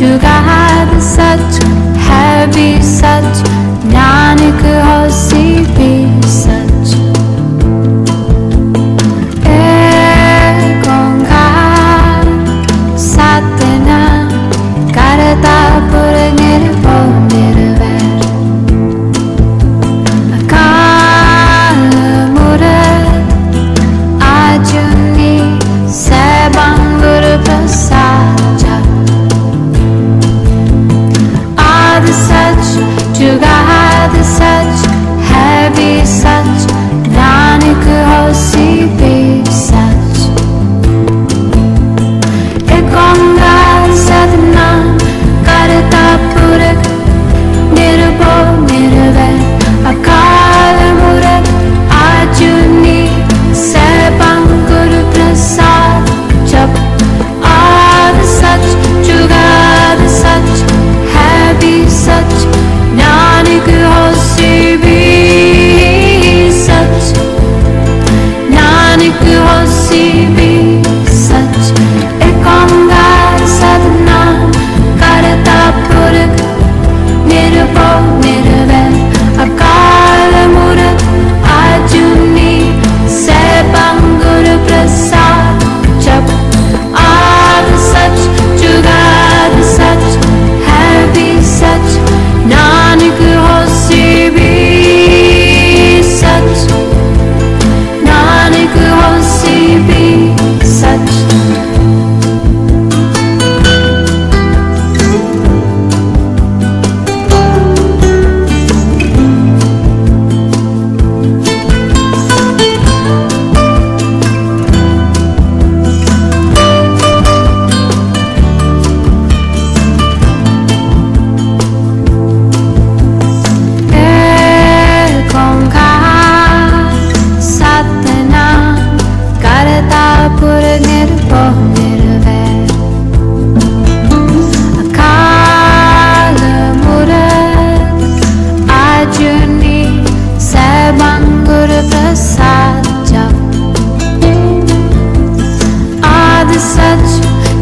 You got such heavy, such 나는 그 허스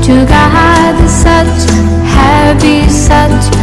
to guide such heavy, such